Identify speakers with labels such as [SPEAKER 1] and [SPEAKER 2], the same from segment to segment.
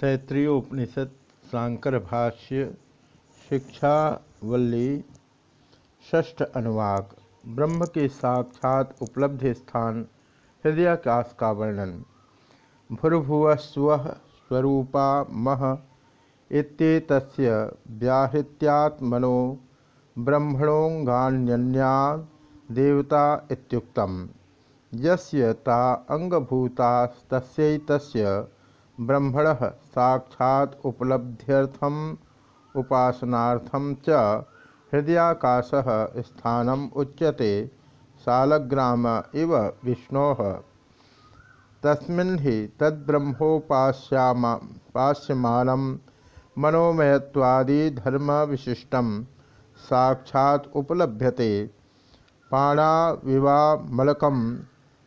[SPEAKER 1] तैत्रीयोपनिषद शांकर भाष्य शिक्षावल्ली षष्ठ अनुवाक, ब्रह्म के साक्षात उपलब्धि स्थान, हृदयाकाश का वर्णन। भूर्भुव स्व स्वरूपा मह, इत्येतस्य व्याहृत्यात्मनो ब्रह्मणोंगान्यन्या देवता इत्युक्तम्। यस्य ता अंगभूतास्तस्यैतस्य ब्रह्मण साक्षात उपलब्ध्यर्थम उपासनार्थम च हृदयाकाश स्थानम उच्यते, सालग्राम इव विष्णो। तस्मिन् हि तद्ब्रह्मोपास्यमानं मनोमयत्वादिधर्मविशिष्टं साक्षात् उपलभ्यते। पाणाविवामलकं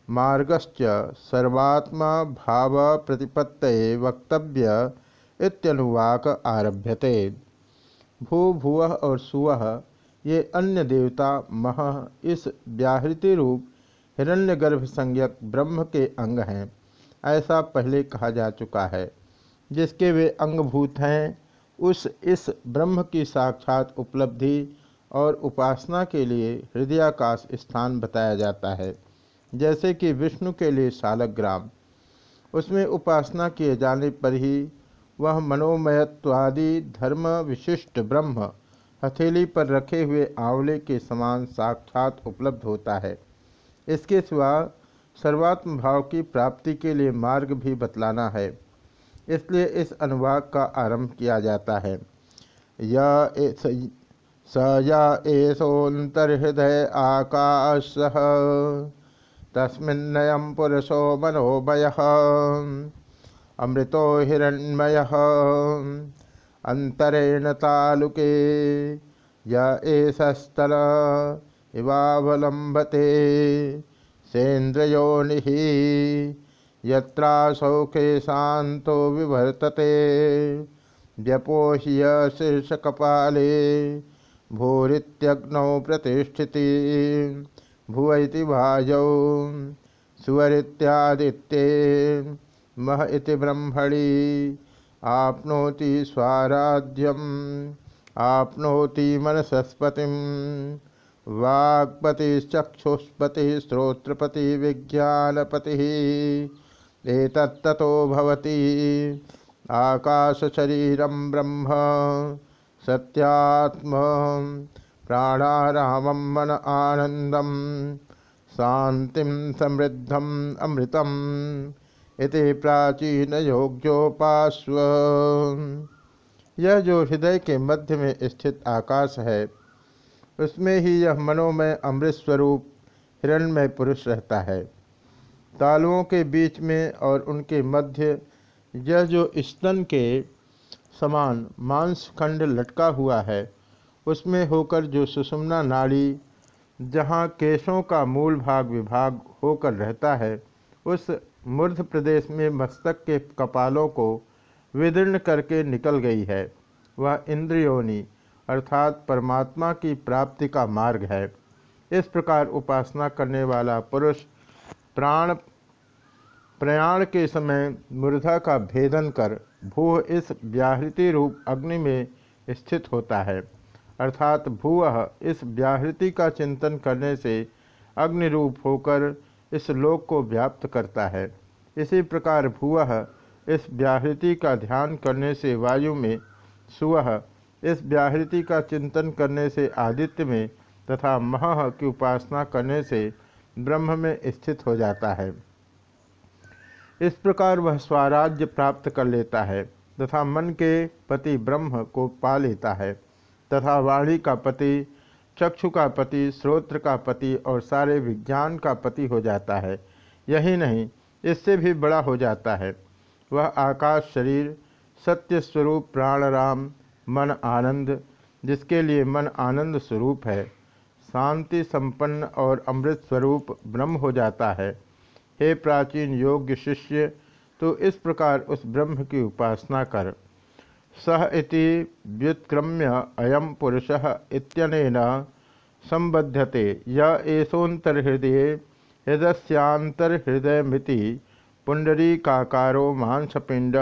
[SPEAKER 1] मार्गश्च सर्वात्मा भाव प्रतिपत्त वक्तव्य इत्यनुवाक आरभ्यते। भू भुव और सुव, ये अन्य देवता मह इस व्याहृति रूप हिरण्यगर्भ संज्ञक ब्रह्म के अंग हैं, ऐसा पहले कहा जा चुका है। जिसके वे अंगभूत हैं, उस इस ब्रह्म की साक्षात उपलब्धि और उपासना के लिए हृदयाकाश स्थान बताया जाता है। जैसे कि विष्णु के लिए सालग्राम। उसमें उपासना किए जाने पर ही वह मनोमयत्वादि धर्म विशिष्ट ब्रह्म हथेली पर रखे हुए आंवले के समान साक्षात उपलब्ध होता है। इसके सिवा सर्वात्म भाव की प्राप्ति के लिए मार्ग भी बतलाना है। इसलिए इस अनुवाद का आरंभ किया जाता है। या स या एसोन्तर्हृदय आकाश। तस्मिन्नयं पुरुषो मनोमय अमृतो हिरण्मय। अंतरेण तालुके य एषस्थल इवावलंबते सेन्द्रयोनि यत्रासौखे शांतो विवर्तते। व्यपोह्य शीर्षकपाले भूरित्यग्नौ प्रतिष्ठिति। भुवैति भाजौ सुवरित्यादित्ये मह इति ब्रह्मणि। आपनोति स्वाराध्यम, आपनोति मनसस्पति वाक्पतिश्चक्षुष्पति श्रोत्रपति, विज्ञानपति। एतत्ततो भवति। आकाशशरीरं ब्रह्म, सत्यात्म। प्राणारामं मन आनंदम शांतिम समृद्धम अमृतम, इति प्राचीन योग्योपास्व यह जो हृदय के मध्य में स्थित आकाश है, उसमें ही यह मनोमय अमृत स्वरूप हिरणमय पुरुष रहता है। तालुओं के बीच में और उनके मध्य यह जो स्तन के समान मांसखंड लटका हुआ है उसमें होकर जो सुषुम्ना नाड़ी, जहाँ केशों का मूल भाग विभाग होकर रहता है, उस मूर्ध प्रदेश में मस्तक के कपालों को विदीर्ण करके निकल गई है। वह इंद्रियोनी, अर्थात परमात्मा की प्राप्ति का मार्ग है। इस प्रकार उपासना करने वाला पुरुष प्राण, प्रयाण के समय मूर्धा का भेदन कर भू इस व्याहृति रूप अग्नि में स्थित होता है। अर्थात भूव इस व्याहृति का चिंतन करने से अग्नि रूप होकर इस लोक को व्याप्त करता है। इसी प्रकार भूव इस व्याहृति का ध्यान करने से वायु में सुवह इस व्याहृति का चिंतन करने से आदित्य में तथा मह की उपासना करने से ब्रह्म में स्थित हो जाता है। इस प्रकार वह स्वराज्य प्राप्त कर लेता है तथा मन के पति ब्रह्म को पा लेता है। तथा वाणी का पति, चक्षु का पति श्रोत्र का पति और सारे विज्ञान का पति हो जाता है। यही नहीं, इससे भी बड़ा हो जाता है। वह आकाश शरीर, सत्य स्वरूप प्राण राम, मन आनंद, जिसके लिए मन आनंद स्वरूप है। शांति संपन्न और अमृत स्वरूप ब्रह्म हो जाता है। हे प्राचीन योग्य शिष्य तो इस प्रकार उस ब्रह्म की उपासना कर। सह इति व्युत्क्रम्य अयम पुरुष इत्यनेन संबध्यते य एषोन्तर्हृदय हृदस्यांतर्हृदयमिति पुंडरीकाकारो मांसपिंड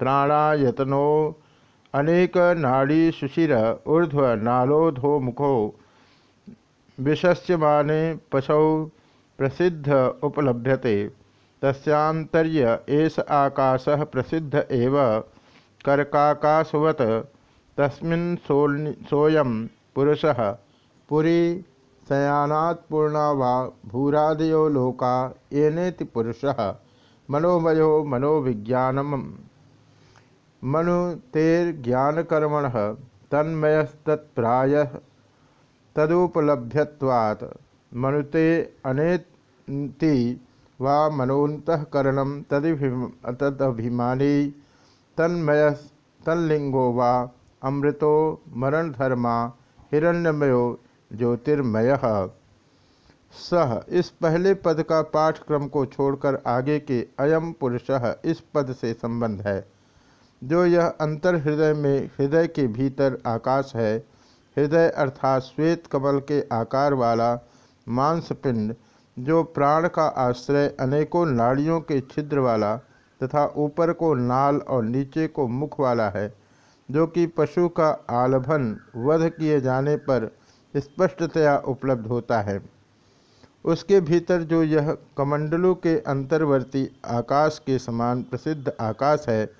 [SPEAKER 1] त्राणायतनो अनेक नाड़ी सुशिर ऊर्ध्व नालोधो मुखो विशस्यमाने पशौ प्रसिद्ध उपलभ्यते। तस्यांतर्य एष आकाश प्रसिद्ध एव। कर्काकाशवत तस्मिन् सोऽयं पुरुषः पुरी शयानात् पूर्णा वा भूरादयो लोका येनेति पुरुषः मनोमयो मनोविज्ञानम। मनुतेर्ज्ञानकर्मण तन्मयस्तत्प्राय तदुपलभ्यवात् मनुते अनेति वा मनोन्तकरण तदभिमानी तन्मय तल्लिंगो वा अमृतो मरणधर्मा हिरण्यमयो ज्योतिर्मय। सह इस पहले पद का पाठक्रम को छोड़कर आगे के अयम पुरुष इस पद से संबंध है, जो यह अंतर हृदय में हृदय के भीतर आकाश है। हृदय अर्थात श्वेत कमल के आकार वाला मांसपिंड, जो प्राण का आश्रय अनेकों नाड़ियों के छिद्र वाला तथा ऊपर को नाल और नीचे को मुख वाला है, जो कि पशु का आलभन वध किए जाने पर स्पष्टतया उपलब्ध होता है। उसके भीतर जो यह कमंडलों के अंतर्वर्ती आकाश के समान प्रसिद्ध आकाश है,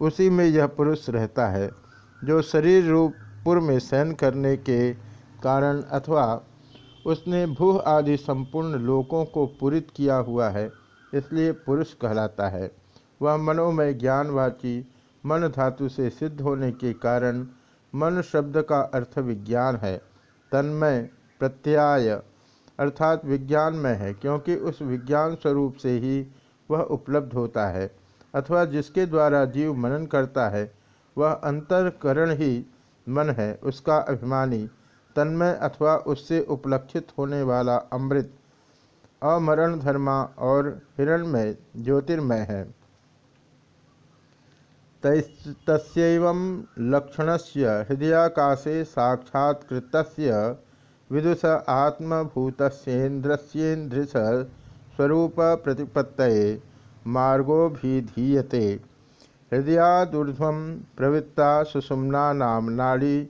[SPEAKER 1] उसी में यह पुरुष रहता है, जो शरीर रूप पुर में शयन करने के कारण अथवा उसने भूह आदि संपूर्ण लोकों को पूरित किया हुआ है, इसलिए पुरुष कहलाता है। वह मनोमय ज्ञानवाची, मन धातु से सिद्ध होने के कारण मन शब्द का अर्थ विज्ञान है। तन्मय प्रत्याय अर्थात विज्ञान में है, क्योंकि उस विज्ञान स्वरूप से ही वह उपलब्ध होता है, अथवा जिसके द्वारा जीव मनन करता है, वह अंतरकरण ही मन है, उसका अभिमानी, तन्मय अथवा उससे उपलक्षित होने वाला अमृत अमरण धर्मा और हिरणमय, ज्योतिर्मय है। तस्व लक्षण से हृदयाकाशे साक्षात्कृत विदुष आत्मभूतेन्द्रस्येन्द्रिस स्वरूप प्रतिपत्त हृदयादूर्ध्व प्रवृत्ता सुषुम्ना नाड़ी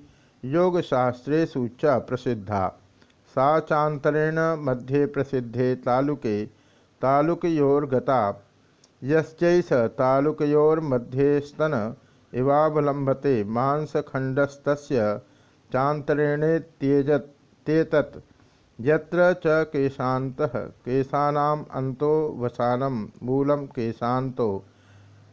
[SPEAKER 1] च प्रसिद्धा। सा चातरेण मध्ये प्रसिद्धे तालुके, तालुकयोर्गता यश्चैष तालुकयोर्मध्ये स्तन इवावलंबते मांसखंडस्तस्य चान्तरेणेत्येतत् यत्र च केशान्तः, केशानाम् अन्तो वसानं मूलं केशान्तो।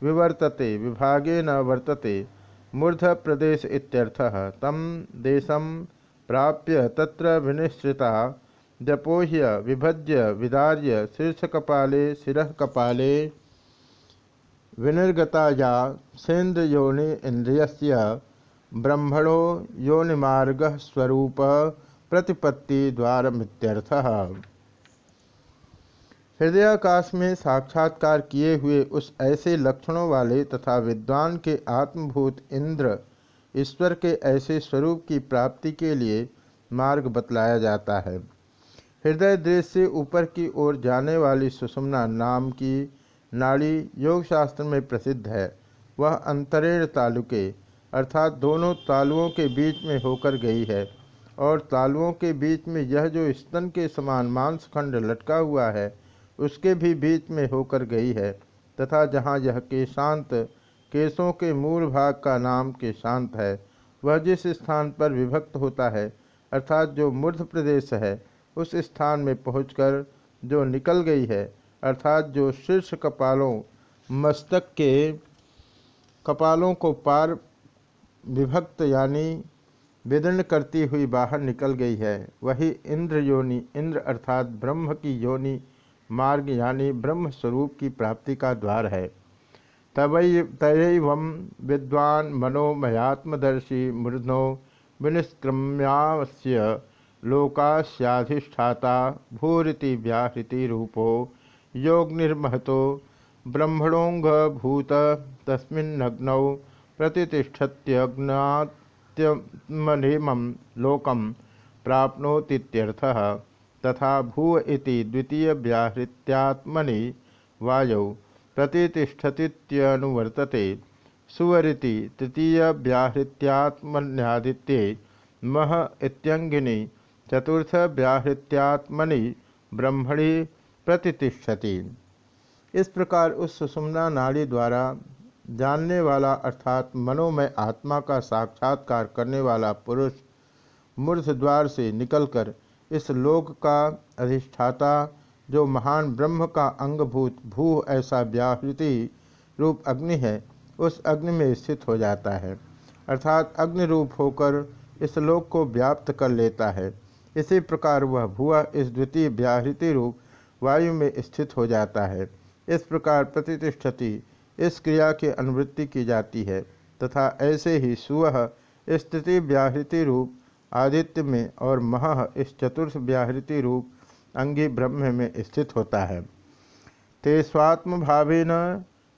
[SPEAKER 1] विवर्तते, विभागे न वर्तते। मूर्ध प्रदेश इत्यर्थः तम देशम प्राप्य तत्र विनिश्रिता। जपोह्य, विभज्य, विदार्य, शीर्षकपाले, शिरकपाले विनिर्गता या सेन्द्रयोनि इंद्रिय ब्रह्मणो योनिमार्ग स्वरूप प्रतिपत्ति द्वारमित्यर्थः। हृदयाकाश में साक्षात्कार किए हुए उस ऐसे लक्षणों वाले तथा विद्वान के आत्मभूत इंद्र ईश्वर के ऐसे स्वरूप की प्राप्ति के लिए मार्ग बतलाया जाता है। हृदय दृश्य से ऊपर की ओर जाने वाली सुषमना नाम की नाड़ी योगशास्त्र में प्रसिद्ध है। वह अंतरेण तालुके, अर्थात दोनों तालुओं के बीच में होकर गई है और तालुओं के बीच में यह जो स्तन के समान मांसखंड लटका हुआ है, उसके भी बीच में होकर गई है तथा जहाँ यह केशांत, केशों के मूल भाग का नाम केशांत है, वह जिस स्थान पर विभक्त होता है, अर्थात जो मूर्ध प्रदेश है, उस स्थान में पहुंचकर जो निकल गई है अर्थात जो शीर्ष कपालों, मस्तक के कपालों को पार विभक्त यानी विदर्ण करती हुई बाहर निकल गई है। वही इंद्र योनि, इंद्र अर्थात ब्रह्म की योनि मार्ग यानी ब्रह्म स्वरूप की प्राप्ति का द्वार है। तवै तयव विद्वान मनोमयात्मदर्शी मृदनो विनिष्क्रम्यास्य लोकास्याधिष्ठाता भूरिति व्याहृति रूपो योग निर्महतो ब्रह्मणोंगभूत तस्मिन्नग्नौ प्रतिष्ठत्यग्नात्यमनिमं लोकं प्राप्नोतीत्यर्थः, तथा भूव इति द्वितीय व्याहृत्यात्मनि वायौ प्रतिष्ठतीनुवर्तते सुवरिति तृतीय व्याहृत्यात्मन्यादित्ये मह इत्यंगिनी चतुर्थ व्याहृत्यात्मनि ब्रह्मणि प्रतिष्ठति। इस प्रकार उस सुषुम्ना नाड़ी द्वारा जानने वाला अर्थात मनोमय आत्मा का साक्षात्कार करने वाला पुरुष मूर्ध द्वार से निकलकर इस लोक का अधिष्ठाता, जो महान ब्रह्म का अंगभूत भू ऐसा व्याहृति रूप अग्नि है, उस अग्नि में स्थित हो जाता है। अर्थात अग्नि रूप होकर इस लोक को व्याप्त कर लेता है। इसी प्रकार वह भुआ इस द्वितीय व्याहृति रूप वायु में स्थित हो जाता है। इस प्रकार प्रतिष्ठति इस क्रिया की अनुवृत्ति की जाती है तथा ऐसे ही सुवह स्थिति व्याहृति रूप, आदित्य में और मह इस चतुर्थ व्याहृति रूप, अंगी ब्रह्म में स्थित होता है। ते स्वात्म भावेन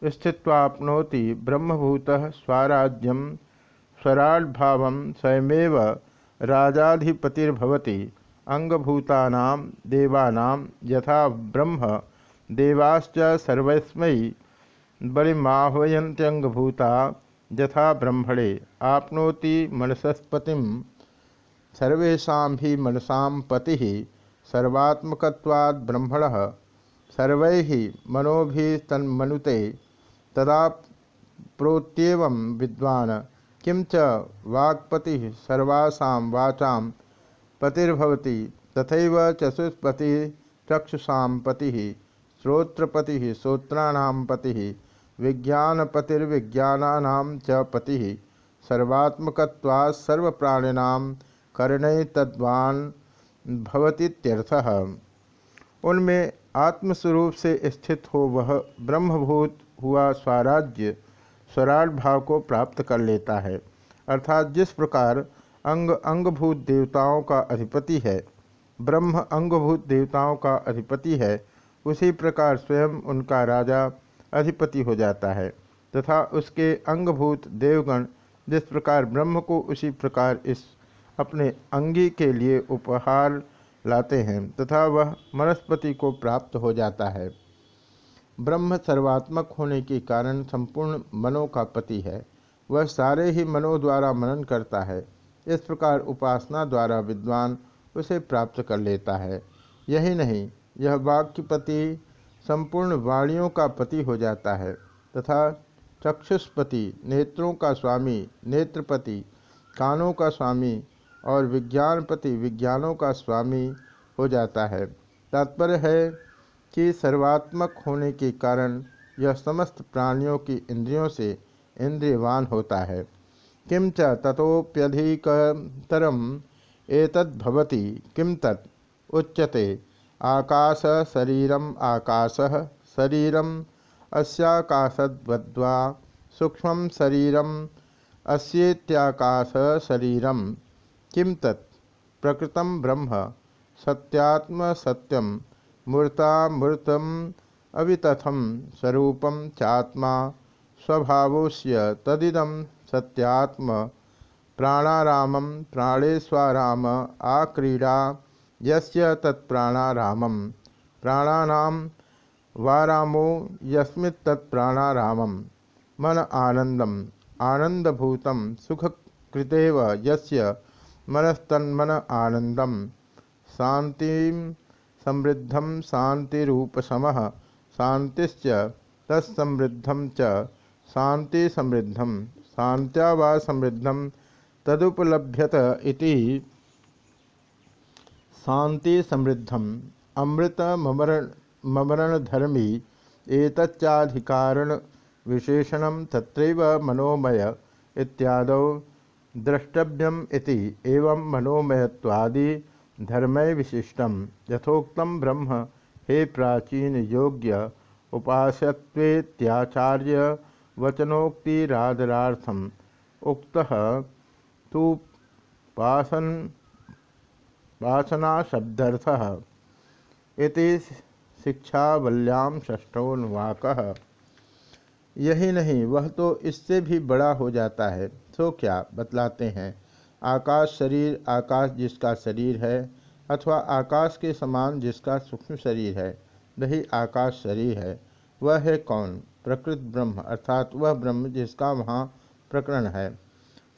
[SPEAKER 1] स्थित्वाप्नोति ब्रह्मभूत स्वराज्यम स्वराड्भाव स्वयमेव राजाधिपतिर्भवति। अंगभूतानां देवानां यथा ब्रह्म देवाश्च सर्वस्मै बलिमाह्वयंत्यंगभूता यथा ब्रह्मणे आपनोति मनसस्पति सर्वेशा भी मनसा पति सर्वात्मकवाद ब्रह्मण सर्व मनोभि तन्मनुते तदा प्रोत्यव विद्वान किं च वाक्पति सर्वासा वाचा पतिर्भवति, तथैव चतुष्पति चक्षुषा पति, श्रोत्रपति श्रोत्राण पति विज्ञानपतिर्विज्ञाना च पति सर्वात्मकवा सर्वप्राणिनाम करणे तद्वान भवतीत्यर्थः। उनमें आत्मस्वरूप से स्थित हो वह ब्रह्मभूत हुआ स्वराज्य स्वराट भाव को प्राप्त कर लेता है। अर्थात जिस प्रकार अंग अंगभूत देवताओं का अधिपति है। ब्रह्म अंगभूत देवताओं का अधिपति है। उसी प्रकार स्वयं उनका राजा अधिपति हो जाता है तथा उसके अंगभूत देवगण जिस प्रकार ब्रह्म को उसी प्रकार इस अपने अंगी के लिए उपहार लाते हैं तथा वह वनस्पति को प्राप्त हो जाता है। ब्रह्म सर्वात्मक होने के कारण संपूर्ण मनों का पति है। वह सारे ही मनो द्वारा मनन करता है। इस प्रकार उपासना द्वारा विद्वान उसे प्राप्त कर लेता है। यही नहीं, यह वाक्यपति संपूर्ण वाणियों का पति हो जाता है तथा चक्षुष्पति, नेत्रों का स्वामी, नेत्रपति, कानों का स्वामी और विज्ञानपति, विज्ञानों का स्वामी हो जाता है। तात्पर्य है कि सर्वात्मक होने के कारण यह समस्त प्राणियों की इंद्रियों से इंद्रियवान होता है। किम च तथोप्यधिकतरम एतद्भवति किम तत्? उच्यते। आकाश शरीरम आकाश, शरीरम अस्याकाशद्वद्वा, सूक्ष्म शरीरम अस्येत्याकाश शरीरम किम तत्? प्रकृतम ब्रह्म सत्यात्म सत्यम मूर्तामूर्तम अवितथम स्वरूपम चात्मा स्वभावोस्य तदिदम सत्यात्म। प्राणारामम प्राणेश्वराम आक्रीड़ा यस्य तत्प्राणारामम प्राणानाम वारामो यस्मित्तत्प्राणारामम मन आनंदम आनंदभूतम सुखकृतेव यस्य मनस्तन्मन आनंदम शांतिम समृद्धम शांतिरूपसम शांतिश्च तत्समृद्धम च शांति समृद्धम शांत्या वा समृद्धम तदुपलभ्यत इति शांति समृद्धम अमृत ममरण ममरणधर्मी एतच्चाधिकारण विशेषण तत्रैव मनोमय इत्यादौ द्रष्टव्यम इति एवं मनोमयत्वादि धर्मय विशिष्टम। यथोक्तम ब्रह्म हे प्राचीन योग्य उपास्यत्वेत्याचार्य वचनोक्तिरादरार्थम। उक्त तो पासन वासनाशब्दर्थ इति शिक्षावल्याम षष्ठोन्वाक यही नहीं, वह तो इससे भी बड़ा हो जाता है। तो क्या? बतलाते हैं। आकाश शरीर, आकाश जिसका शरीर है, अथवा आकाश के समान जिसका सूक्ष्म शरीर है, वही आकाश शरीर है। वह है कौन? प्रकृत ब्रह्म, अर्थात वह ब्रह्म जिसका वहाँ प्रकरण है।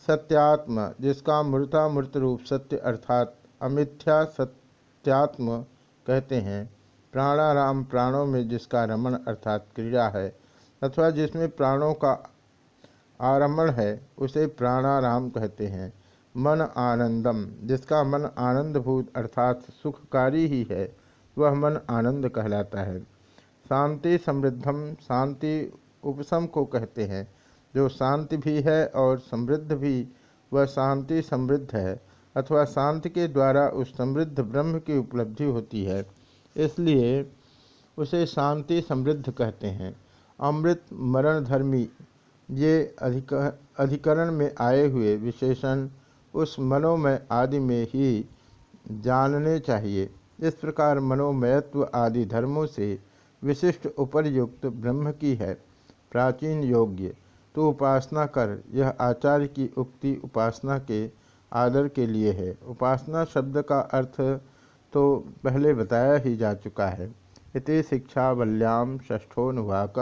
[SPEAKER 1] सत्यात्म, जिसका मूर्तामूर्त रूप सत्य अर्थात अमिथ्या सत्यात्म कहते हैं, प्राणाराम प्राणों में जिसका रमण अर्थात क्रीड़ा है, अथवा जिसमें प्राणों का आरमण है, उसे प्राणाराम कहते हैं। मन आनंदम, जिसका मन आनंदभूत अर्थात सुखकारी ही है, वह मन आनंद कहलाता है। शांति समृद्धम, शांति उपशम को कहते हैं। जो शांति भी है और समृद्ध भी, वह शांति समृद्ध है, अथवा शांति के द्वारा उस समृद्ध ब्रह्म की उपलब्धि होती है। इसलिए उसे शांति समृद्ध कहते हैं। अमृत मरण धर्मी ये अधिक, अधिकरण में आए हुए विशेषण उस मनोमय आदि में ही जानने चाहिए। इस प्रकार मनोमयत्व आदि धर्मों से विशिष्ट उपरयुक्त ब्रह्म की है, प्राचीन योग्य। तो उपासना कर, यह आचार्य की उक्ति उपासना के आदर के लिए है। उपासना शब्द का अर्थ तो पहले बताया ही जा चुका है। इति शिक्षावल्याम ष्ठोनुवाक